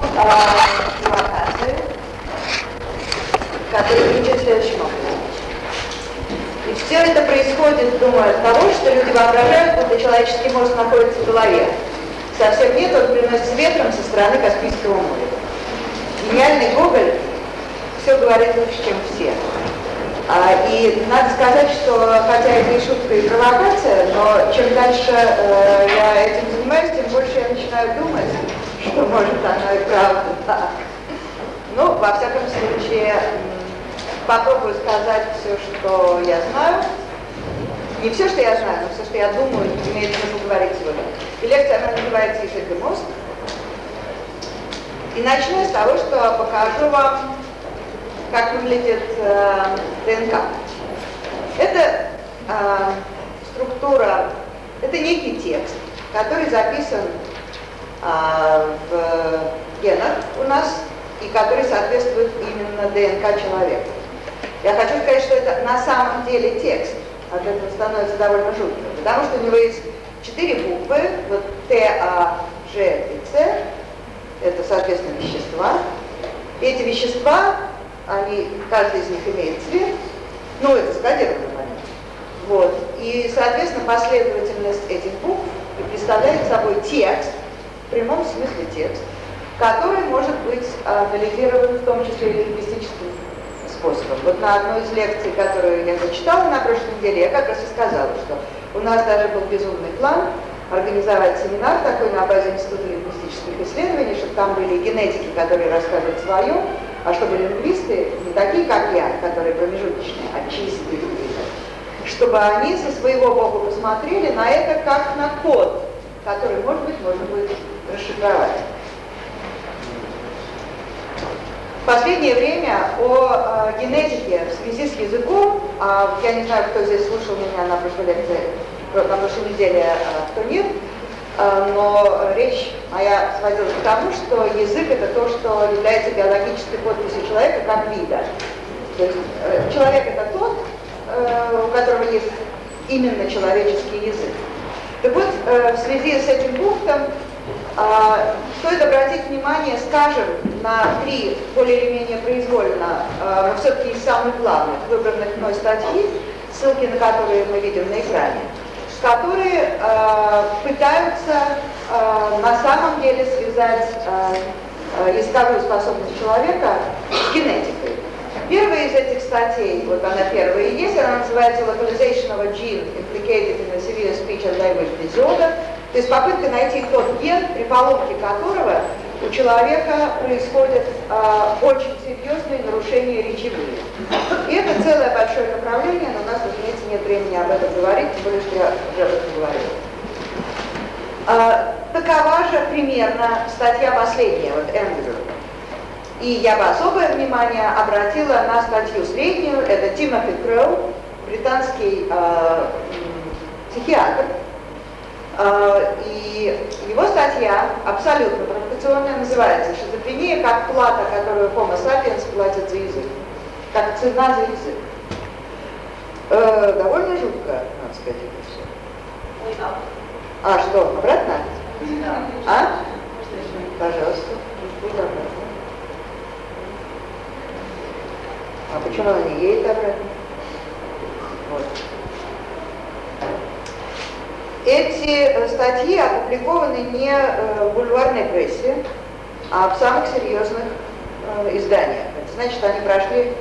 провокации, который звучит следующим. И все это происходит, думаю, от того, что люди воображают, будто человеческий мозг находится в голове. Совсем нет, он приносит ветром со стороны Каспийского моря. Гениальный Гоголь все говорит лучше, чем все. А, и надо сказать, что хотя это и шутка, и провокация, но чем дальше э, я этим занимаюсь, тем больше я начинаю думать, что может оно и правда так. Ну, во всяком случае, попробую сказать все, что я знаю. Не все, что я знаю, но все, что я думаю, имеет смысл говорить сегодня. Лекция, она называется «Язык и мозг». И начну с того, что покажу вам как выглядит э, ДНК. Это э, структура, это некий текст, который записан в генах у нас и который соответствует именно ДНК человека. Я хочу сказать, что это на самом деле текст, от этого становится довольно жутко, потому что у него есть четыре буквы, вот Т, А, Ж и С, это, соответственно, вещества. Эти вещества они, каждый из них имеет цвет, ну, это скодированный момент. Вот. И, соответственно, последовательность этих букв представляет собой текст, в прямом смысле текст, который может быть анализирован в том числе лингвистическим способом. Вот на одной из лекций, которую я зачитала на прошлой неделе, я как раз и сказала, что у нас даже был безумный план организовать семинар такой на базе Института лингвистических исследований, чтобы там были генетики, которые рассказывают свое, а чтобы лингвисты, не такие, как я, которые промежуточные, а чистые чтобы они со своего боку посмотрели на это как на код, который, может быть, можно будет расшифровать. В последнее время о э, генетике в связи с языком, э, я не знаю, кто здесь слушал меня на прошлой лекции, на прошлой неделе, э, кто нет, а, но речь моя сводилась к тому, что язык это то, что является биологической подписью человека как вида. То есть э, человек это тот, э, у которого есть именно человеческий язык. Так вот, э, в связи с этим пунктом стоит обратить внимание, скажем, на три более или менее произвольно, но все-таки из самых главных выбранных мной статьи, ссылки на которые мы видим на экране которые э, пытаются на самом деле связать языковую способность человека с генетикой. Первая из этих статей, вот она первая и есть, она называется Localization of a Gene Implicated in a Severe Speech and Language Disorder, то есть попытка найти тот ген, при поломке которого у человека происходят э, очень серьезные нарушения речевые. И это целое большое направление, но у нас, разумеется, нет времени об этом говорить, тем более, что я уже об этом говорила. Э, такова же примерно статья последняя, вот Эндрю. И я бы особое внимание обратила на статью среднюю, это Тимоти Кроу, британский э, психиатр, и его статья абсолютно провокационная называется «Шизофрения как плата, которую Homo sapiens платит за язык». Как цена за язык. Э, довольно жутко, надо сказать, это все. А что, обратно? А? Пожалуйста. А почему она не едет обратно? Вот. Эти э, статьи опубликованы не э, в бульварной прессе, а в самых серьезных э, изданиях. Это значит, они прошли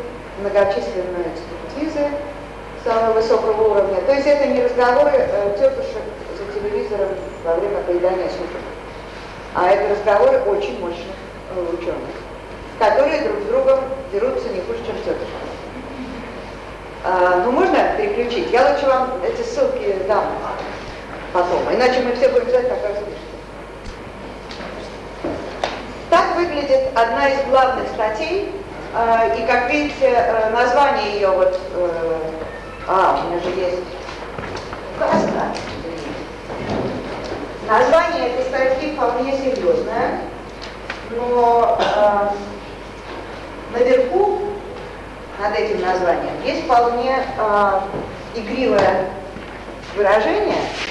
многочисленные экспертизы самого высокого уровня. То есть это не разговоры тетушек за телевизором во время поедания супа, а это разговоры очень мощных ученых, которые друг с другом дерутся не хуже, чем тетушки. А, ну, можно переключить? Я лучше вам эти ссылки дам потом. Иначе мы все будем ждать, пока слышите. Так выглядит одна из главных статей. Э, и, как видите, э, название ее вот... Э, а, у меня же есть... Краска. Название этой статьи вполне серьезное, но э, наверху над этим названием есть вполне э, игривое выражение –